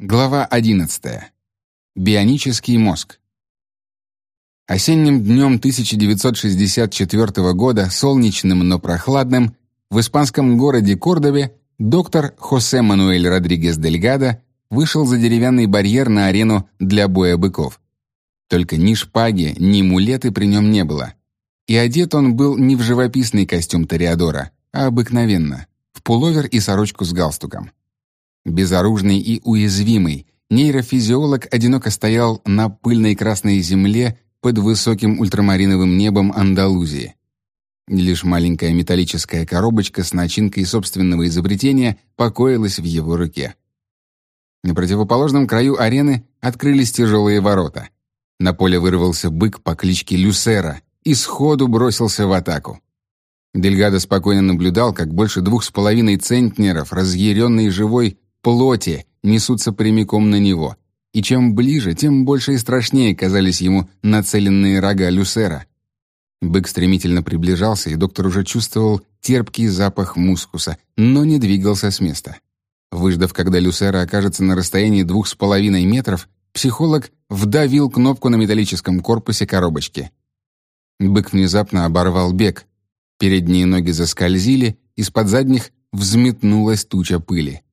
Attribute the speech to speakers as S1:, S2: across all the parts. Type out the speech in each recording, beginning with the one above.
S1: Глава 11. Бионический мозг. Осенним днем 1964 года, солнечным, но прохладным, в испанском городе Кордове доктор Хосе Мануэль Родригес Дельгадо вышел за деревянный барьер на арену для боя быков. Только ни шпаги, ни мулеты при нем не было. И одет он был не в живописный костюм Тореадора, а обыкновенно, в пуловер и сорочку с галстуком. Безоружный и уязвимый, нейрофизиолог одиноко стоял на пыльной красной земле под высоким ультрамариновым небом Андалузии. Лишь маленькая металлическая коробочка с начинкой собственного изобретения покоилась в его руке. На противоположном краю арены открылись тяжелые ворота. На поле вырвался бык по кличке Люсера и сходу бросился в атаку. Дельгадо спокойно наблюдал, как больше двух с половиной центнеров, разъяренный живой, плоти несутся прямиком на него, и чем ближе, тем больше и страшнее казались ему нацеленные рога Люсера. Бык стремительно приближался, и доктор уже чувствовал терпкий запах мускуса, но не двигался с места. Выждав, когда Люсера окажется на расстоянии двух с половиной метров, психолог вдавил кнопку на металлическом корпусе коробочки. Бык внезапно оборвал бег. Передние ноги заскользили, из-под задних взметнулась туча пыли.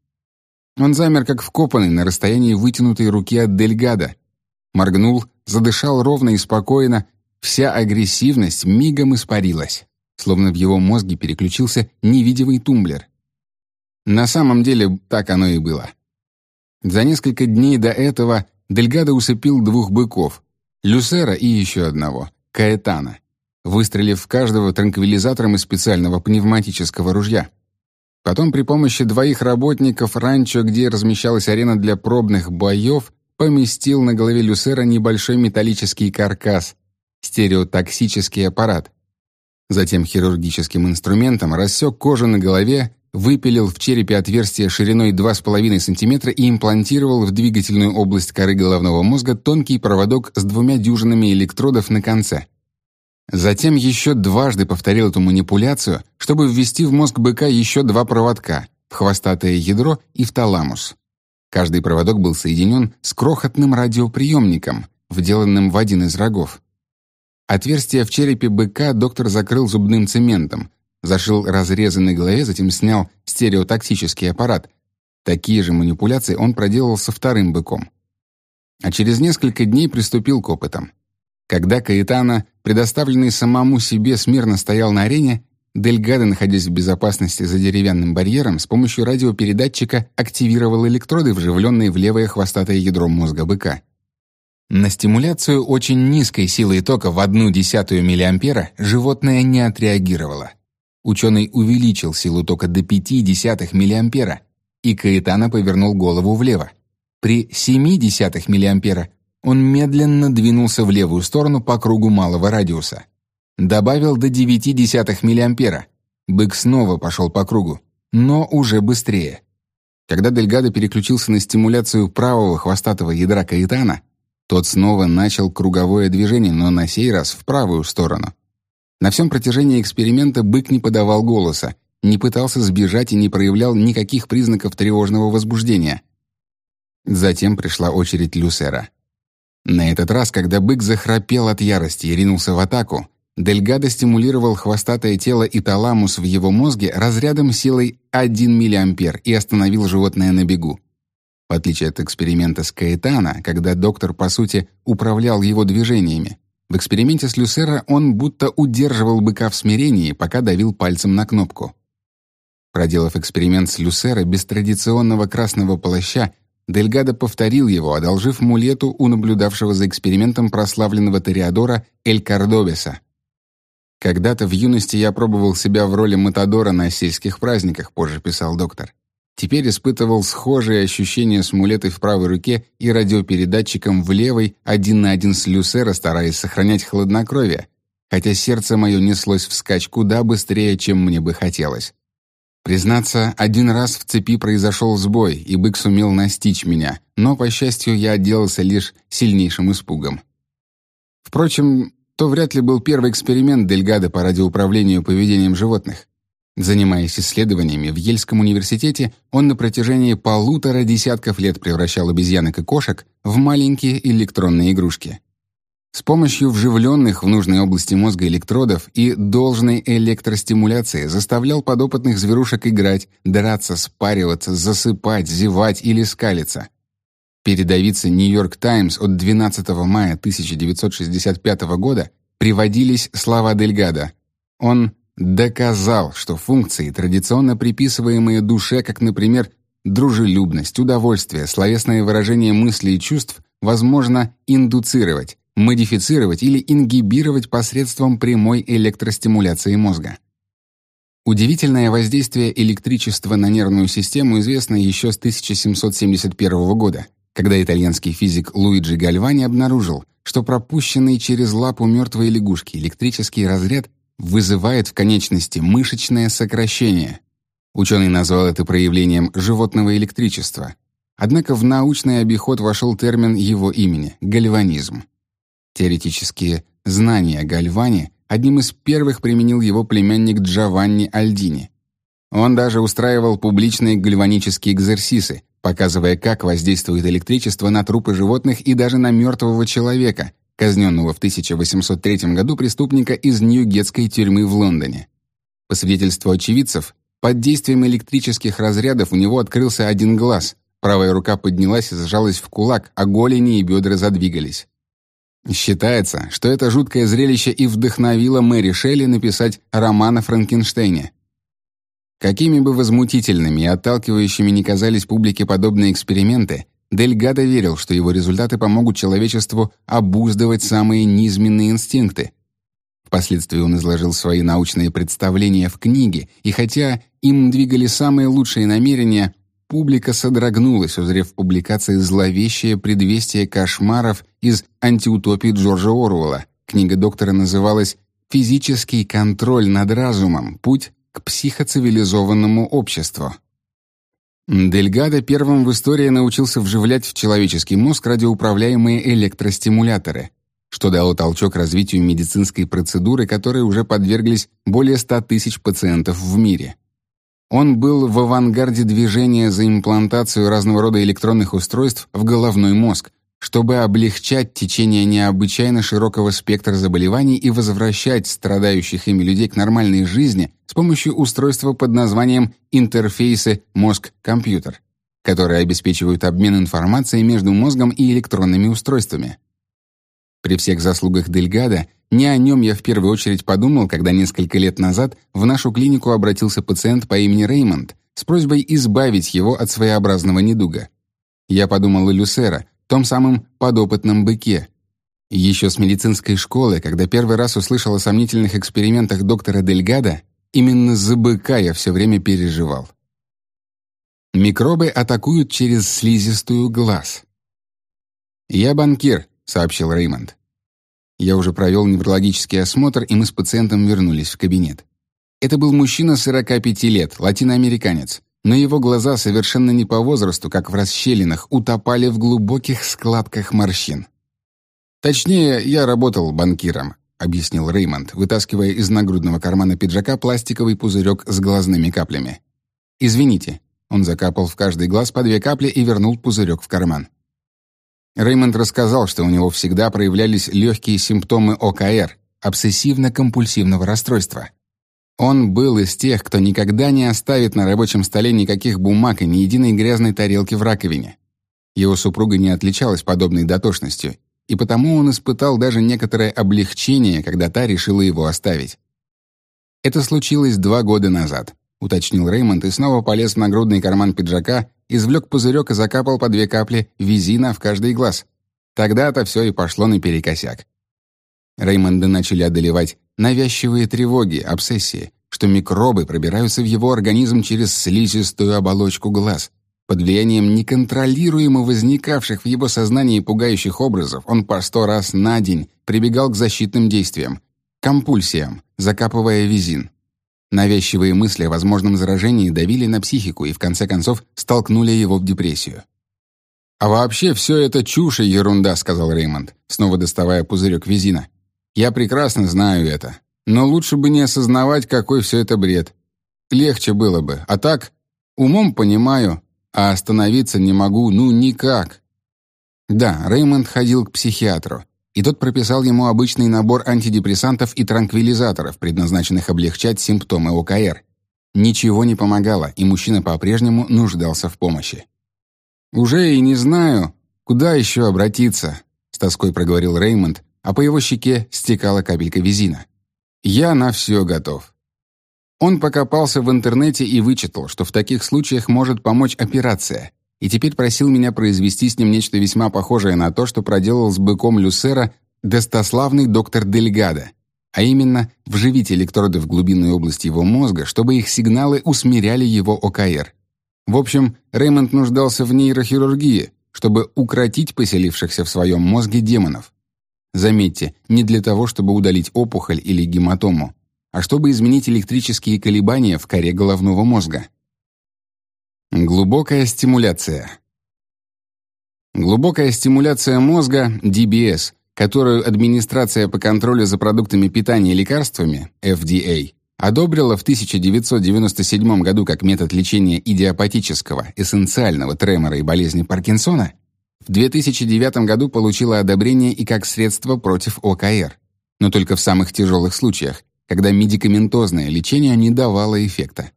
S1: Он замер, как вкопанный, на расстоянии вытянутой руки от Дельгада. Моргнул, задышал ровно и спокойно. Вся агрессивность мигом испарилась, словно в его мозге переключился невидимый тумблер. На самом деле так оно и было. За несколько дней до этого Дельгадо усыпил двух быков, Люсера и еще одного, Каэтана, выстрелив в каждого транквилизатором из специального пневматического ружья. Потом при помощи двоих работников ранчо, где размещалась арена для пробных боев, поместил на голове Люсера небольшой металлический каркас, стереотоксический аппарат. Затем хирургическим инструментом рассек кожу на голове, выпилил в черепе отверстие шириной 2,5 см и имплантировал в двигательную область коры головного мозга тонкий проводок с двумя дюжинами электродов на конце. Затем еще дважды повторил эту манипуляцию, чтобы ввести в мозг быка еще два проводка в хвостатое ядро и в таламус. Каждый проводок был соединен с крохотным радиоприемником, вделанным в один из рогов. Отверстие в черепе быка доктор закрыл зубным цементом, зашил разрезы на голове, затем снял стереотоксический аппарат. Такие же манипуляции он проделал со вторым быком. А через несколько дней приступил к опытам. Когда Каэтана, предоставленный самому себе, смирно стоял на арене, Дельгадо, находясь в безопасности за деревянным барьером, с помощью радиопередатчика активировал электроды, вживленные в левое хвостатое ядро мозга быка. На стимуляцию очень низкой силой тока в одну десятую миллиампера животное не отреагировало. Ученый увеличил силу тока до пяти десятых миллиампера, и Каэтана повернул голову влево. При семи десятых миллиампера он медленно двинулся в левую сторону по кругу малого радиуса. Добавил до 0,9 миллиампера. Бык снова пошел по кругу, но уже быстрее. Когда Дельгадо переключился на стимуляцию правого хвостатого ядра Каэтана, тот снова начал круговое движение, но на сей раз в правую сторону. На всем протяжении эксперимента бык не подавал голоса, не пытался сбежать и не проявлял никаких признаков тревожного возбуждения. Затем пришла очередь Люсера. На этот раз, когда бык захрапел от ярости и ринулся в атаку, Дельгадо стимулировал хвостатое тело и таламус в его мозге разрядом силой 1 мА и остановил животное на бегу. В отличие от эксперимента с Каэтана, когда доктор, по сути, управлял его движениями, в эксперименте с Люсера он будто удерживал быка в смирении, пока давил пальцем на кнопку. Проделав эксперимент с Люсера без традиционного красного плаща Дельгадо повторил его, одолжив мулету у наблюдавшего за экспериментом прославленного ториадора Эль Кордобеса. «Когда-то в юности я пробовал себя в роли матадора на сельских праздниках», позже писал доктор. Теперь испытывал схожие ощущения с мулетой в правой руке и радиопередатчиком в левой, один на один с Люсера, стараясь сохранять хладнокровие, хотя сердце мое неслось вскачь куда быстрее, чем мне бы хотелось. Признаться, один раз в цепи произошел сбой, и бык сумел настичь меня, но, по счастью, я отделался лишь сильнейшим испугом. Впрочем, то вряд ли был первый эксперимент Дельгада по радиоуправлению поведением животных. Занимаясь исследованиями в Ельском университете, он на протяжении полутора десятков лет превращал обезьянок и кошек в маленькие электронные игрушки. С помощью вживленных в нужной области мозга электродов и должной электростимуляции заставлял подопытных зверушек играть, драться, спариваться, засыпать, зевать или скалиться. Передовицы «Нью-Йорк Таймс» от 12 мая 1965 года приводились слова Дельгада. Он доказал, что функции, традиционно приписываемые душе, как, например, дружелюбность, удовольствие, словесное выражение мыслей и чувств, возможно индуцировать, модифицировать или ингибировать посредством прямой электростимуляции мозга. Удивительное воздействие электричества на нервную систему известно еще с 1771 года, когда итальянский физик Луиджи Гальвани обнаружил, что пропущенный через лапу мертвой лягушки электрический разряд вызывает в конечности мышечное сокращение. Ученый назвал это проявлением животного электричества. Однако в научный обиход вошел термин его имени — гальванизм. Теоретические знания о гальване одним из первых применил его племянник Джованни Альдини. Он даже устраивал публичные гальванические экзерсисы, показывая, как воздействует электричество на трупы животных и даже на мертвого человека, казненного в 1803 году преступника из Ньюгетской тюрьмы в Лондоне. По свидетельству очевидцев, под действием электрических разрядов у него открылся один глаз, правая рука поднялась и сжалась в кулак, а голени и бедра задвигались. Считается, что это жуткое зрелище и вдохновило Мэри Шелли написать роман о Франкенштейне. Какими бы возмутительными и отталкивающими ни казались публике подобные эксперименты, Дельгадо верил, что его результаты помогут человечеству обуздывать самые низменные инстинкты. Впоследствии он изложил свои научные представления в книге, и хотя им двигали самые лучшие намерения, публика содрогнулась, узрев публикации зловещее предвестие кошмаров из антиутопии Джорджа Оруэлла. Книга доктора называлась «Физический контроль над разумом. Путь к психоцивилизованному обществу». Дельгадо первым в истории научился вживлять в человеческий мозг радиоуправляемые электростимуляторы, что дало толчок развитию медицинской процедуры, которой уже подверглись более 100 тысяч пациентов в мире. Он был в авангарде движения за имплантацию разного рода электронных устройств в головной мозг, чтобы облегчать течение необычайно широкого спектра заболеваний и возвращать страдающих ими людей к нормальной жизни с помощью устройства под названием интерфейсы мозг-компьютер, которые обеспечивают обмен информацией между мозгом и электронными устройствами. При всех заслугах Дельгада не о нем я в первую очередь подумал, когда несколько лет назад в нашу клинику обратился пациент по имени Реймонд с просьбой избавить его от своеобразного недуга. Я подумал о Люсера, том самом подопытном быке. Еще с медицинской школы, когда первый раз услышал о сомнительных экспериментах доктора Дельгада, именно за быка я все время переживал. Микробы атакуют через слизистую глаз. «Я банкир», — сообщил Реймонд. Я уже провел неврологический осмотр, и мы с пациентом вернулись в кабинет. Это был мужчина 45 лет, латиноамериканец но его глаза совершенно не по возрасту, как в расщелинах, утопали в глубоких складках морщин. «Точнее, я работал банкиром», — объяснил Реймонд, вытаскивая из нагрудного кармана пиджака пластиковый пузырек с глазными каплями. «Извините». Он закапал в каждый глаз по две капли и вернул пузырек в карман. Реймонд рассказал, что у него всегда проявлялись легкие симптомы ОКР, обсессивно-компульсивного расстройства. Он был из тех, кто никогда не оставит на рабочем столе никаких бумаг и ни единой грязной тарелки в раковине. Его супруга не отличалась подобной дотошностью, и потому он испытал даже некоторое облегчение, когда та решила его оставить. «Это случилось два года назад», — уточнил Реймонд и снова полез в нагрудный карман пиджака, извлек пузырек и закапал по две капли визина в каждый глаз. Тогда-то все и пошло наперекосяк. Реймонда начали одолевать навязчивые тревоги, обсессии, что микробы пробираются в его организм через слизистую оболочку глаз. Под влиянием неконтролируемо возникавших в его сознании пугающих образов он по сто раз на день прибегал к защитным действиям, компульсиям, закапывая визин. Навязчивые мысли о возможном заражении давили на психику и в конце концов столкнули его в депрессию. «А вообще все это чушь и ерунда», — сказал Реймонд, снова доставая пузырек визина. Я прекрасно знаю это. Но лучше бы не осознавать, какой все это бред. легче было бы. А так, умом понимаю, а остановиться не могу, ну никак. Да, Реймонд ходил к психиатру, и тот прописал ему обычный набор антидепрессантов и транквилизаторов, предназначенных облегчать симптомы ОКР. Ничего не помогало, и мужчина по-прежнему нуждался в помощи. «Уже и не знаю, куда еще обратиться», — с тоской проговорил Реймонд, а по его щеке стекала капелька визина. «Я на все готов». Он покопался в интернете и вычитал, что в таких случаях может помочь операция, и теперь просил меня произвести с ним нечто весьма похожее на то, что проделал с быком Люсера достославный доктор Дельгадо, а именно вживить электроды в глубинную область его мозга, чтобы их сигналы усмиряли его ОКР. В общем, Реймонд нуждался в нейрохирургии, чтобы укротить поселившихся в своем мозге демонов. Заметьте, не для того, чтобы удалить опухоль или гематому, а чтобы изменить электрические колебания в коре головного мозга. Глубокая стимуляция. Глубокая стимуляция мозга, DBS, которую Администрация по контролю за продуктами питания и лекарствами, FDA, одобрила в 1997 году как метод лечения идиопатического, эссенциального тремора и болезни Паркинсона, в 2009 году получила одобрение и как средство против ОКР, но только в самых тяжелых случаях, когда медикаментозное лечение не давало эффекта.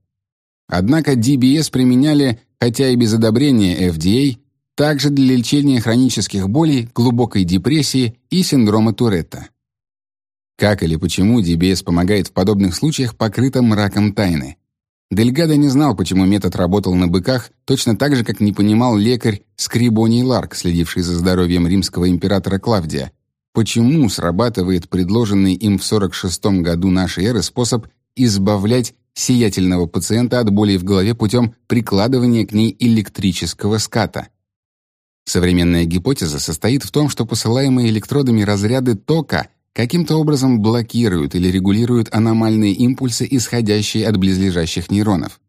S1: Однако DBS применяли, хотя и без одобрения FDA, также для лечения хронических болей, глубокой депрессии и синдрома Туретта. Как или почему DBS помогает в подобных случаях, покрыто мраком тайны. Дельгадо не знал, почему метод работал на быках, точно так же, как не понимал лекарь Скрибоний Ларк, следивший за здоровьем римского императора Клавдия, почему срабатывает предложенный им в 46 году нашей эры способ избавлять сиятельного пациента от боли в голове путем прикладывания к ней электрического ската. Современная гипотеза состоит в том, что посылаемые электродами разряды тока каким-то образом блокируют или регулируют аномальные импульсы, исходящие от близлежащих нейронов.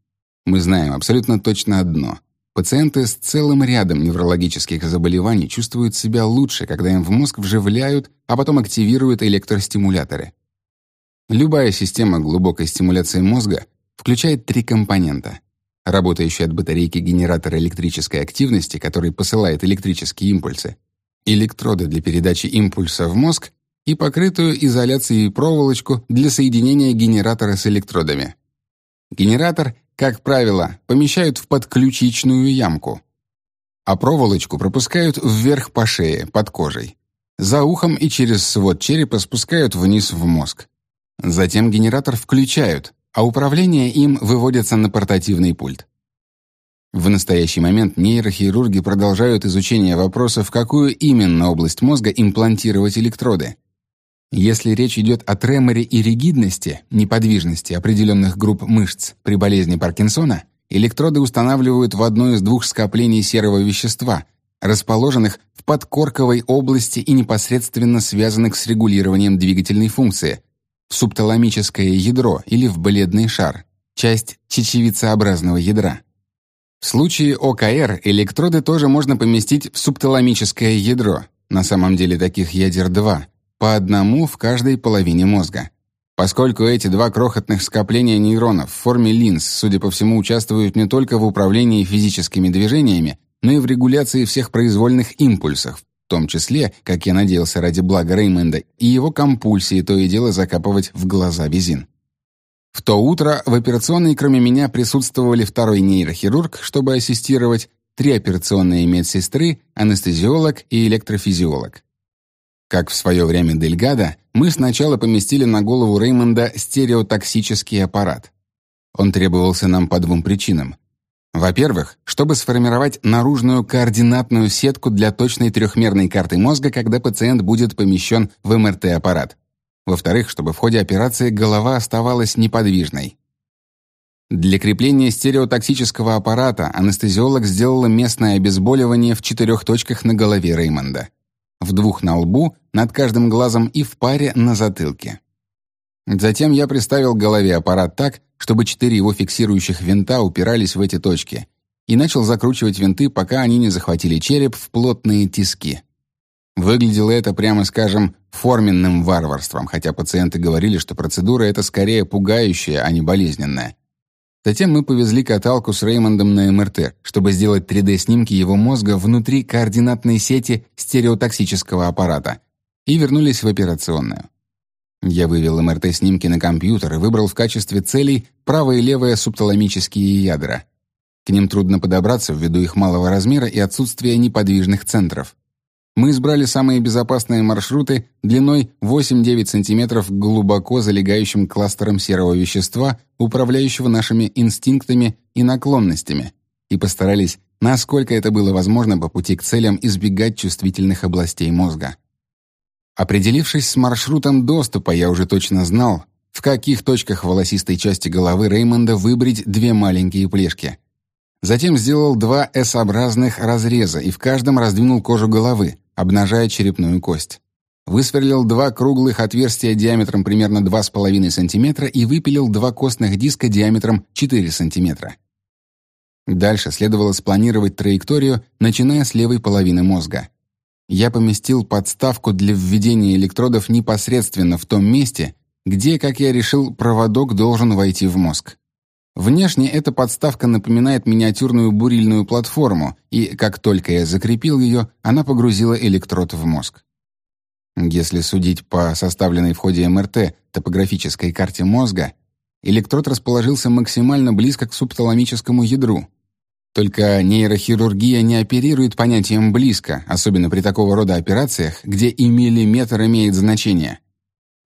S1: Мы знаем абсолютно точно одно. Пациенты с целым рядом неврологических заболеваний чувствуют себя лучше, когда им в мозг вживляют, а потом активируют электростимуляторы. Любая система глубокой стимуляции мозга включает три компонента. Работающий от батарейки генератор электрической активности, который посылает электрические импульсы, электроды для передачи импульса в мозг и покрытую изоляцией проволочку для соединения генератора с электродами. Генератор, как правило, помещают в подключичную ямку, а проволочку пропускают вверх по шее, под кожей. За ухом и через свод черепа спускают вниз в мозг. Затем генератор включают, а управление им выводится на портативный пульт. В настоящий момент нейрохирурги продолжают изучение вопроса, в какую именно область мозга имплантировать электроды. Если речь идет о треморе и ригидности, неподвижности определенных групп мышц при болезни Паркинсона, электроды устанавливают в одно из двух скоплений серого вещества, расположенных в подкорковой области и непосредственно связанных с регулированием двигательной функции, в субталамическое ядро или в бледный шар, часть чечевицеобразного ядра. В случае ОКР электроды тоже можно поместить в субталамическое ядро. На самом деле таких ядер два, по одному в каждой половине мозга. Поскольку эти два крохотных скопления нейронов в форме линз, судя по всему, участвуют не только в управлении физическими движениями, но и в регуляции всех произвольных импульсов, в том числе, как я надеялся ради блага Реймонда, и его компульсии то и дело закапывать в глаза Визин. В то утро в операционной кроме меня присутствовали второй нейрохирург, чтобы ассистировать, три операционные медсестры, анестезиолог и электрофизиолог. Как в свое время Дельгадо, мы сначала поместили на голову Реймонда стереотоксический аппарат. Он требовался нам по двум причинам. Во-первых, чтобы сформировать наружную координатную сетку для точной трехмерной карты мозга, когда пациент будет помещен в МРТ-аппарат. Во-вторых, чтобы в ходе операции голова оставалась неподвижной. Для крепления стереотоксического аппарата анестезиолог сделала местное обезболивание в четырех точках на голове Реймонда. В двух на лбу, над каждым глазом и в паре на затылке. Затем я приставил голове аппарат так, чтобы четыре его фиксирующих винта упирались в эти точки, и начал закручивать винты, пока они не захватили череп в плотные тиски. Выглядело это, прямо скажем, форменным варварством, хотя пациенты говорили, что процедура эта скорее пугающая, а не болезненная. Затем мы повезли каталку с Реймондом на МРТ, чтобы сделать 3D-снимки его мозга внутри координатной сети стереотоксического аппарата, и вернулись в операционную. Я вывел МРТ-снимки на компьютер и выбрал в качестве целей правое и левое субталамические ядра. К ним трудно подобраться ввиду их малого размера и отсутствия неподвижных центров. Мы избрали самые безопасные маршруты длиной 8-9 см глубоко залегающим кластером серого вещества, управляющего нашими инстинктами и наклонностями, и постарались, насколько это было возможно по пути к целям, избегать чувствительных областей мозга. Определившись с маршрутом доступа, я уже точно знал, в каких точках волосистой части головы Реймонда выбрить две маленькие плешки. Затем сделал два S-образных разреза и в каждом раздвинул кожу головы, обнажая черепную кость. Высверлил два круглых отверстия диаметром примерно 2,5 см и выпилил два костных диска диаметром 4 см. Дальше следовало спланировать траекторию, начиная с левой половины мозга. Я поместил подставку для введения электродов непосредственно в том месте, где, как я решил, проводок должен войти в мозг. Внешне эта подставка напоминает миниатюрную бурильную платформу, и как только я закрепил ее, она погрузила электрод в мозг. Если судить по составленной в ходе МРТ топографической карте мозга, электрод расположился максимально близко к субталамическому ядру. Только нейрохирургия не оперирует понятием «близко», особенно при такого рода операциях, где и миллиметр имеет значение.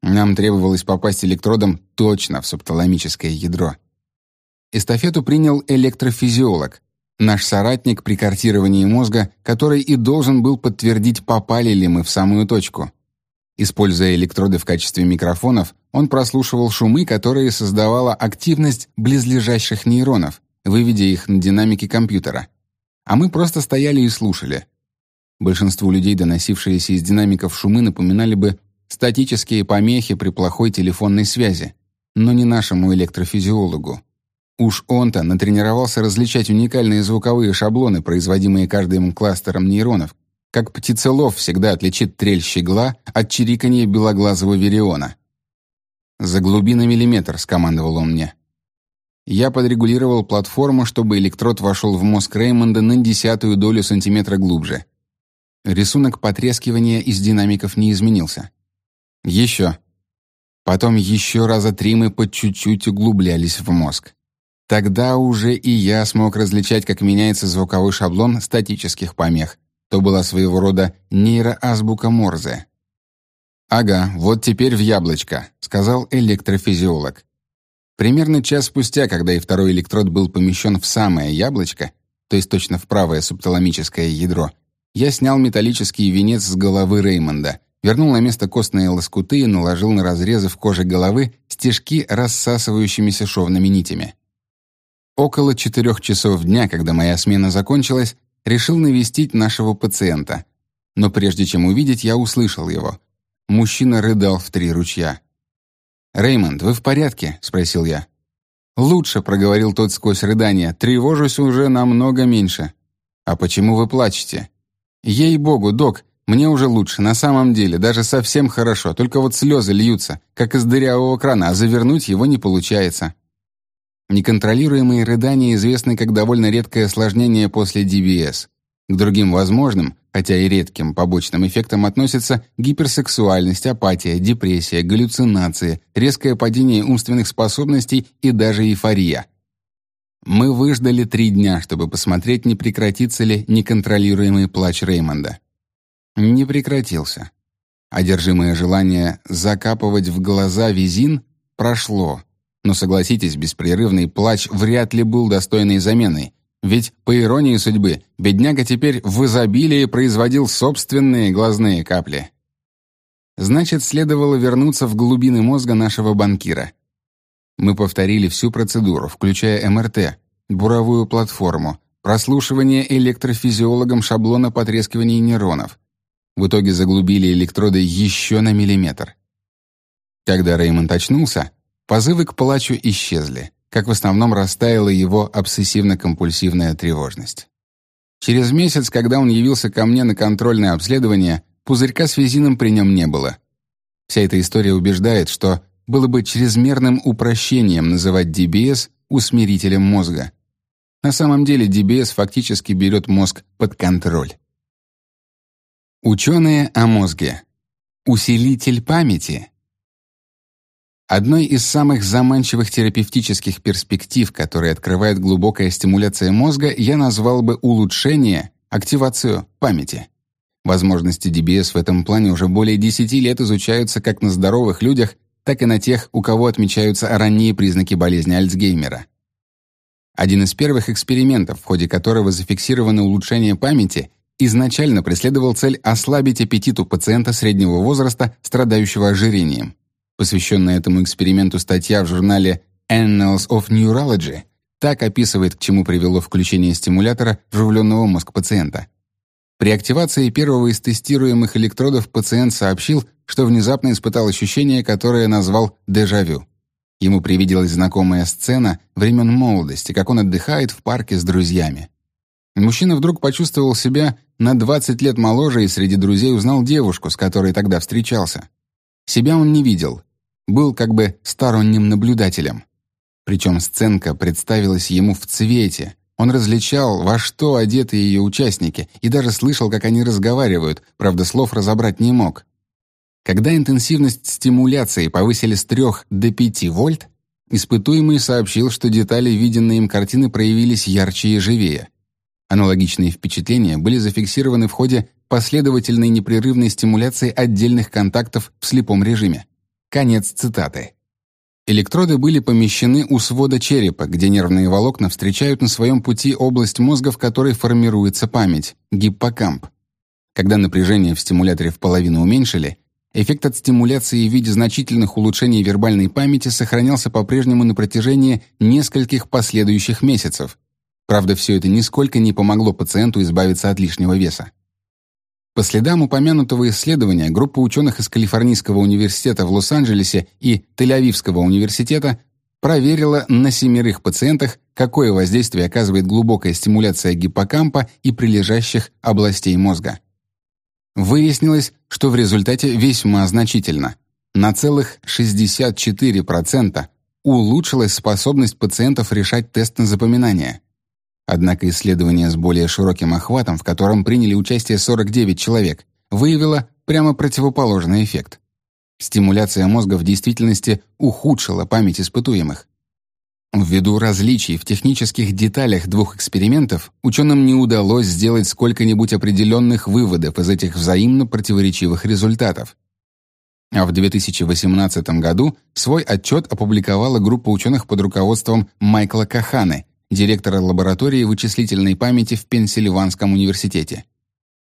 S1: Нам требовалось попасть электродом точно в субталамическое ядро. Эстафету принял электрофизиолог, наш соратник при картировании мозга, который и должен был подтвердить, попали ли мы в самую точку. Используя электроды в качестве микрофонов, он прослушивал шумы, которые создавала активность близлежащих нейронов, выведя их на динамики компьютера. А мы просто стояли и слушали. Большинству людей доносившиеся из динамиков шумы напоминали бы статические помехи при плохой телефонной связи, но не нашему электрофизиологу. Уж он-то натренировался различать уникальные звуковые шаблоны, производимые каждым кластером нейронов, как птицелов всегда отличит трель щегла от чириканья белоглазого вериона. «Заглуби на миллиметр», — скомандовал он мне. Я подрегулировал платформу, чтобы электрод вошел в мозг Реймонда на десятую долю сантиметра глубже. Рисунок потрескивания из динамиков не изменился. Еще. Потом еще раза три мы по чуть-чуть углублялись в мозг. Тогда уже и я смог различать, как меняется звуковой шаблон статических помех. То была своего рода нейроазбука Морзе. «Ага, вот теперь в яблочко», — сказал электрофизиолог. Примерно час спустя, когда и второй электрод был помещен в самое яблочко, то есть точно в правое субталамическое ядро, я снял металлический венец с головы Реймонда, вернул на место костные лоскуты и наложил на разрезы в коже головы стежки рассасывающимися шовными нитями. Около четырех часов дня, когда моя смена закончилась, решил навестить нашего пациента. Но прежде чем увидеть, я услышал его. Мужчина рыдал в три ручья. «Реймонд, вы в порядке?» — спросил я. «Лучше», — проговорил тот сквозь рыдание, — «тревожусь уже намного меньше». «А почему вы плачете?» «Ей-богу, док, мне уже лучше, на самом деле, даже совсем хорошо, только вот слезы льются, как из дырявого крана, а завернуть его не получается». Неконтролируемые рыдания известны как довольно редкое осложнение после DBS. К другим возможным, хотя и редким побочным эффектам относятся гиперсексуальность, апатия, депрессия, галлюцинации, резкое падение умственных способностей и даже эйфория. Мы выждали три дня, чтобы посмотреть, не прекратится ли неконтролируемый плач Реймонда. Не прекратился. Одержимое желание закапывать в глаза визин прошло, но согласитесь, беспрерывный плач вряд ли был достойной заменой. Ведь, по иронии судьбы, бедняга теперь в изобилии производил собственные глазные капли. Значит, следовало вернуться в глубины мозга нашего банкира. Мы повторили всю процедуру, включая МРТ, буровую платформу, прослушивание электрофизиологом шаблона потрескивания нейронов. В итоге заглубили электроды еще на миллиметр. Когда Реймонд очнулся, Позывы к плачу исчезли, как в основном растаяла его обсессивно-компульсивная тревожность. Через месяц, когда он явился ко мне на контрольное обследование, пузырька с визином при нем не было. Вся эта история убеждает, что было бы чрезмерным упрощением называть DBS усмирителем мозга. На самом деле DBS фактически берет мозг под контроль. Ученые о мозге. Усилитель памяти. Одной из самых заманчивых терапевтических перспектив, которые открывает глубокая стимуляция мозга, я назвал бы улучшение, активацию памяти. Возможности DBS в этом плане уже более 10 лет изучаются как на здоровых людях, так и на тех, у кого отмечаются ранние признаки болезни Альцгеймера. Один из первых экспериментов, в ходе которого зафиксировано улучшение памяти, изначально преследовал цель ослабить аппетит у пациента среднего возраста, страдающего ожирением. Посвященная этому эксперименту статья в журнале Annals of Neurology так описывает, к чему привело включение стимулятора вживленного мозг пациента. При активации первого из тестируемых электродов пациент сообщил, что внезапно испытал ощущение, которое назвал дежавю. Ему привиделась знакомая сцена времен молодости, как он отдыхает в парке с друзьями. Мужчина вдруг почувствовал себя на 20 лет моложе и среди друзей узнал девушку, с которой тогда встречался. Себя он не видел, был как бы сторонним наблюдателем. Причем сценка представилась ему в цвете. Он различал, во что одеты ее участники, и даже слышал, как они разговаривают, правда, слов разобрать не мог. Когда интенсивность стимуляции повысили с 3 до 5 вольт, испытуемый сообщил, что детали виденной им картины проявились ярче и живее. Аналогичные впечатления были зафиксированы в ходе последовательной непрерывной стимуляции отдельных контактов в слепом режиме. Конец цитаты. Электроды были помещены у свода черепа, где нервные волокна встречают на своем пути область мозга, в которой формируется память гиппокамп. Когда напряжение в стимуляторе в половину уменьшили, эффект от стимуляции в виде значительных улучшений вербальной памяти сохранялся по-прежнему на протяжении нескольких последующих месяцев, Правда, все это нисколько не помогло пациенту избавиться от лишнего веса. По следам упомянутого исследования группа ученых из Калифорнийского университета в Лос-Анджелесе и Тель-Авивского университета проверила на семерых пациентах, какое воздействие оказывает глубокая стимуляция гиппокампа и прилежащих областей мозга. Выяснилось, что в результате весьма значительно. На целых 64% улучшилась способность пациентов решать тест на запоминание. Однако исследование с более широким охватом, в котором приняли участие 49 человек, выявило прямо противоположный эффект. Стимуляция мозга в действительности ухудшила память испытуемых. Ввиду различий в технических деталях двух экспериментов, ученым не удалось сделать сколько-нибудь определенных выводов из этих взаимно противоречивых результатов. А в 2018 году свой отчет опубликовала группа ученых под руководством Майкла Каханы, директора лаборатории вычислительной памяти в Пенсильванском университете.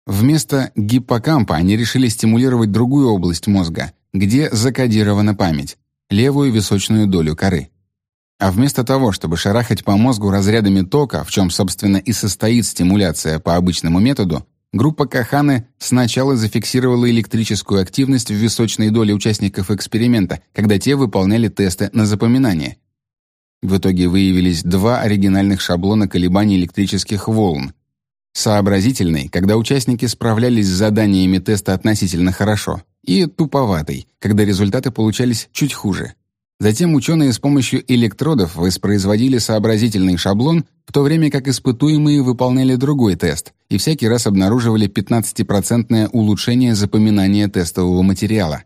S1: Вместо гиппокампа они решили стимулировать другую область мозга, где закодирована память — левую височную долю коры. А вместо того, чтобы шарахать по мозгу разрядами тока, в чем, собственно, и состоит стимуляция по обычному методу, группа Каханы сначала зафиксировала электрическую активность в височной доле участников эксперимента, когда те выполняли тесты на запоминание — в итоге выявились два оригинальных шаблона колебаний электрических волн. Сообразительный, когда участники справлялись с заданиями теста относительно хорошо, и туповатый, когда результаты получались чуть хуже. Затем ученые с помощью электродов воспроизводили сообразительный шаблон, в то время как испытуемые выполняли другой тест и всякий раз обнаруживали 15% улучшение запоминания тестового материала.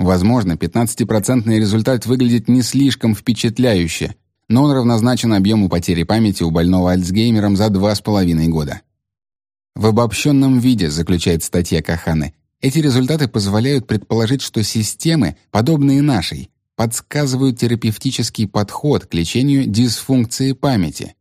S1: Возможно, 15% результат выглядит не слишком впечатляюще, но он равнозначен объему потери памяти у больного Альцгеймером за 2,5 года. В обобщенном виде, заключает статья Каханы, эти результаты позволяют предположить, что системы, подобные нашей, подсказывают терапевтический подход к лечению дисфункции памяти.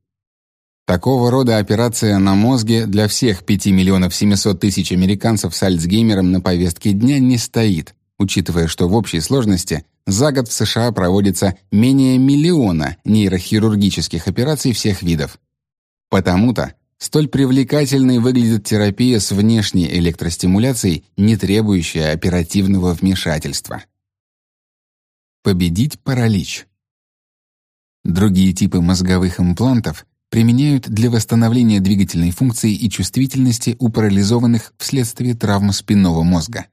S1: Такого рода операция на мозге для всех 5 миллионов 700 тысяч американцев с Альцгеймером на повестке дня не стоит, учитывая, что в общей сложности за год в США проводится менее миллиона нейрохирургических операций всех видов. Потому-то столь привлекательной выглядит терапия с внешней электростимуляцией, не требующая оперативного вмешательства. Победить паралич. Другие типы мозговых имплантов применяют для восстановления двигательной функции и чувствительности у парализованных вследствие травм спинного мозга.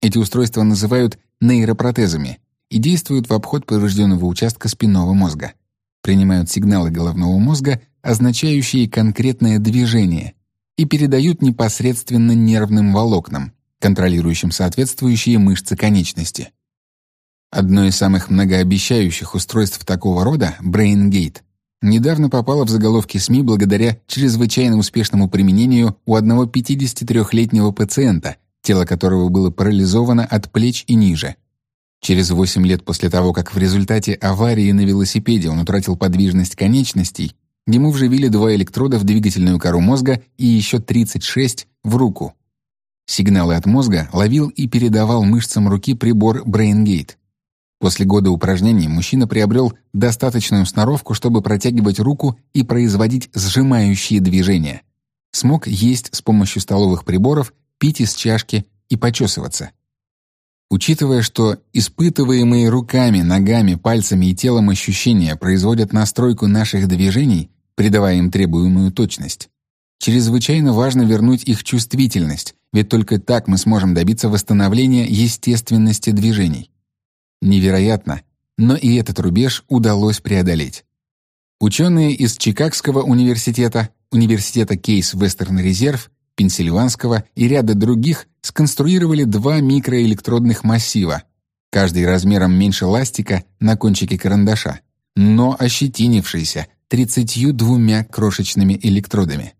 S1: Эти устройства называют нейропротезами и действуют в обход поврежденного участка спинного мозга. воспринимают сигналы головного мозга, означающие конкретное движение, и передают непосредственно нервным волокнам, контролирующим соответствующие мышцы конечности. Одно из самых многообещающих устройств такого рода — BrainGate — недавно попало в заголовки СМИ благодаря чрезвычайно успешному применению у одного 53-летнего пациента, тело которого было парализовано от плеч и ниже. Через 8 лет после того, как в результате аварии на велосипеде он утратил подвижность конечностей, ему вживили два электрода в двигательную кору мозга и еще 36 в руку. Сигналы от мозга ловил и передавал мышцам руки прибор BrainGate. После года упражнений мужчина приобрел достаточную сноровку, чтобы протягивать руку и производить сжимающие движения. Смог есть с помощью столовых приборов, пить из чашки и почесываться. Учитывая, что испытываемые руками, ногами, пальцами и телом ощущения производят настройку наших движений, придавая им требуемую точность, чрезвычайно важно вернуть их чувствительность, ведь только так мы сможем добиться восстановления естественности движений. Невероятно, но и этот рубеж удалось преодолеть. Ученые из Чикагского университета, университета Кейс Вестерн Резерв, Пенсильванского и ряда других сконструировали два микроэлектродных массива, каждый размером меньше ластика на кончике карандаша, но ощетинившийся 32 крошечными электродами.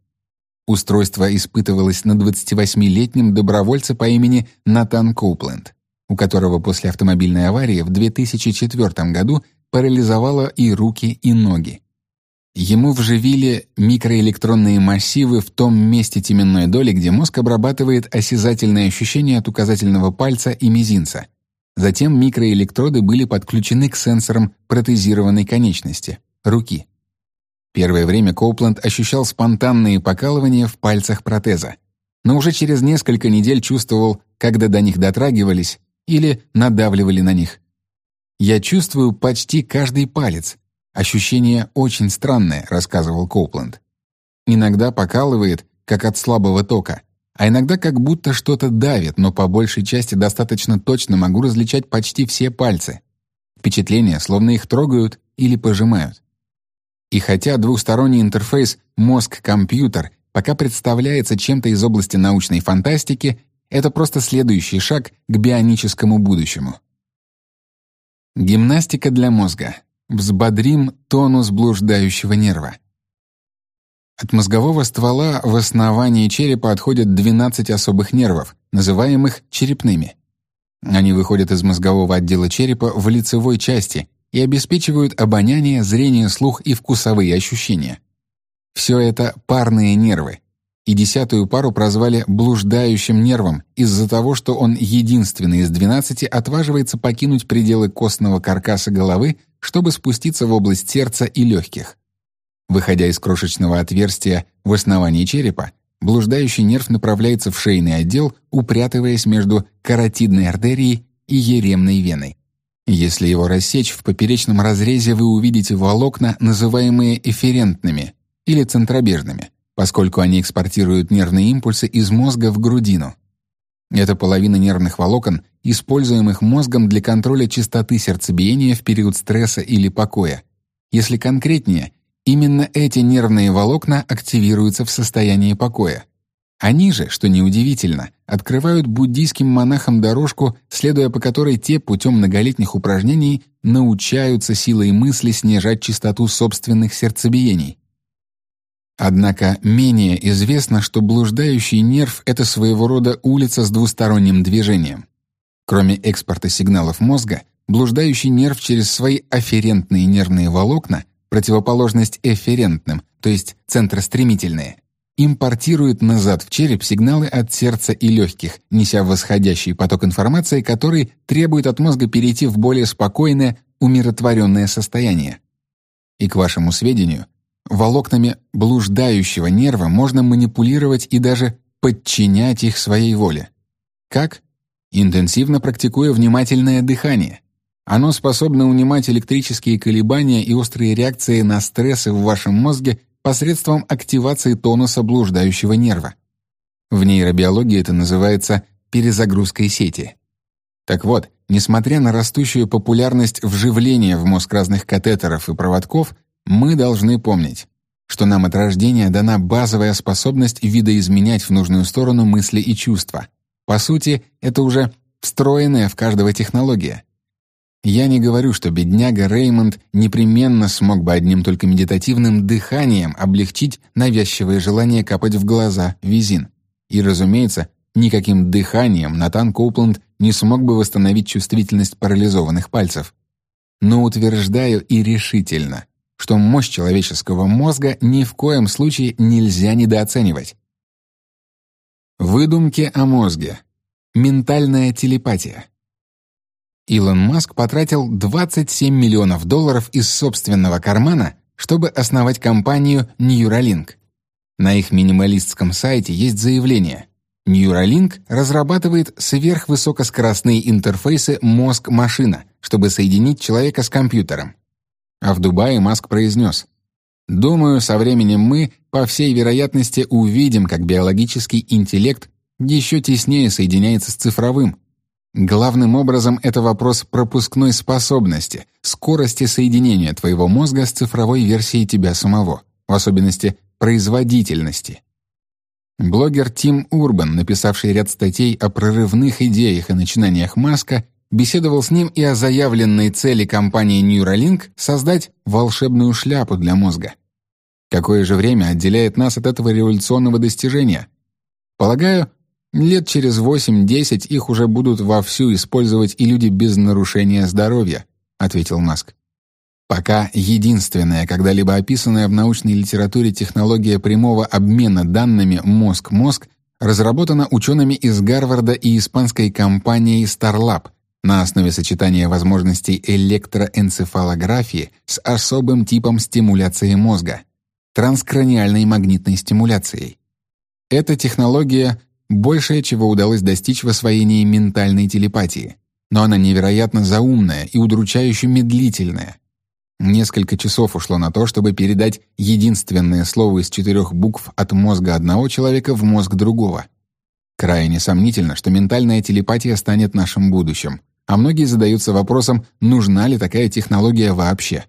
S1: Устройство испытывалось на 28-летнем добровольце по имени Натан Коупленд, у которого после автомобильной аварии в 2004 году парализовало и руки, и ноги. Ему вживили микроэлектронные массивы в том месте теменной доли, где мозг обрабатывает осязательные ощущения от указательного пальца и мизинца. Затем микроэлектроды были подключены к сенсорам протезированной конечности — руки. Первое время Коупленд ощущал спонтанные покалывания в пальцах протеза, но уже через несколько недель чувствовал, когда до них дотрагивались или надавливали на них. «Я чувствую почти каждый палец», Ощущение очень странное, рассказывал Коупленд. Иногда покалывает, как от слабого тока, а иногда как будто что-то давит, но по большей части достаточно точно могу различать почти все пальцы. Впечатление, словно их трогают или пожимают. И хотя двухсторонний интерфейс мозг-компьютер пока представляется чем-то из области научной фантастики, это просто следующий шаг к бионическому будущему. Гимнастика для мозга. Взбодрим тонус блуждающего нерва. От мозгового ствола в основании черепа отходят 12 особых нервов, называемых черепными. Они выходят из мозгового отдела черепа в лицевой части и обеспечивают обоняние, зрение, слух и вкусовые ощущения. Все это парные нервы, и десятую пару прозвали «блуждающим нервом» из-за того, что он единственный из двенадцати отваживается покинуть пределы костного каркаса головы, чтобы спуститься в область сердца и легких. Выходя из крошечного отверстия в основании черепа, блуждающий нерв направляется в шейный отдел, упрятываясь между каротидной артерией и еремной веной. Если его рассечь в поперечном разрезе, вы увидите волокна, называемые эферентными или центробежными — поскольку они экспортируют нервные импульсы из мозга в грудину. Это половина нервных волокон, используемых мозгом для контроля частоты сердцебиения в период стресса или покоя. Если конкретнее, именно эти нервные волокна активируются в состоянии покоя. Они же, что неудивительно, открывают буддийским монахам дорожку, следуя по которой те путем многолетних упражнений научаются силой мысли снижать частоту собственных сердцебиений. Однако менее известно, что блуждающий нерв — это своего рода улица с двусторонним движением. Кроме экспорта сигналов мозга, блуждающий нерв через свои афферентные нервные волокна, противоположность эфферентным, то есть центростремительные, импортирует назад в череп сигналы от сердца и легких, неся восходящий поток информации, который требует от мозга перейти в более спокойное, умиротворенное состояние. И к вашему сведению — Волокнами блуждающего нерва можно манипулировать и даже подчинять их своей воле. Как? Интенсивно практикуя внимательное дыхание. Оно способно унимать электрические колебания и острые реакции на стрессы в вашем мозге посредством активации тонуса блуждающего нерва. В нейробиологии это называется перезагрузкой сети. Так вот, несмотря на растущую популярность вживления в мозг разных катетеров и проводков, Мы должны помнить, что нам от рождения дана базовая способность видоизменять в нужную сторону мысли и чувства. По сути, это уже встроенная в каждого технология. Я не говорю, что бедняга Реймонд непременно смог бы одним только медитативным дыханием облегчить навязчивое желание капать в глаза визин. И, разумеется, никаким дыханием Натан Коупленд не смог бы восстановить чувствительность парализованных пальцев. Но утверждаю и решительно, что мощь человеческого мозга ни в коем случае нельзя недооценивать. Выдумки о мозге. Ментальная телепатия. Илон Маск потратил 27 миллионов долларов из собственного кармана, чтобы основать компанию Neuralink. На их минималистском сайте есть заявление. Neuralink разрабатывает сверхвысокоскоростные интерфейсы мозг-машина, чтобы соединить человека с компьютером. А в Дубае Маск произнес, «Думаю, со временем мы, по всей вероятности, увидим, как биологический интеллект еще теснее соединяется с цифровым. Главным образом это вопрос пропускной способности, скорости соединения твоего мозга с цифровой версией тебя самого, в особенности производительности». Блогер Тим Урбан, написавший ряд статей о прорывных идеях и начинаниях Маска, беседовал с ним и о заявленной цели компании Neuralink создать волшебную шляпу для мозга. Какое же время отделяет нас от этого революционного достижения? Полагаю, лет через 8-10 их уже будут вовсю использовать и люди без нарушения здоровья, ответил Маск. Пока единственная когда-либо описанная в научной литературе технология прямого обмена данными мозг-мозг разработана учеными из Гарварда и испанской компанией Starlab на основе сочетания возможностей электроэнцефалографии с особым типом стимуляции мозга — транскраниальной магнитной стимуляцией. Эта технология — большее, чего удалось достичь в освоении ментальной телепатии, но она невероятно заумная и удручающе медлительная. Несколько часов ушло на то, чтобы передать единственное слово из четырех букв от мозга одного человека в мозг другого. Крайне сомнительно, что ментальная телепатия станет нашим будущим, а многие задаются вопросом, нужна ли такая технология вообще.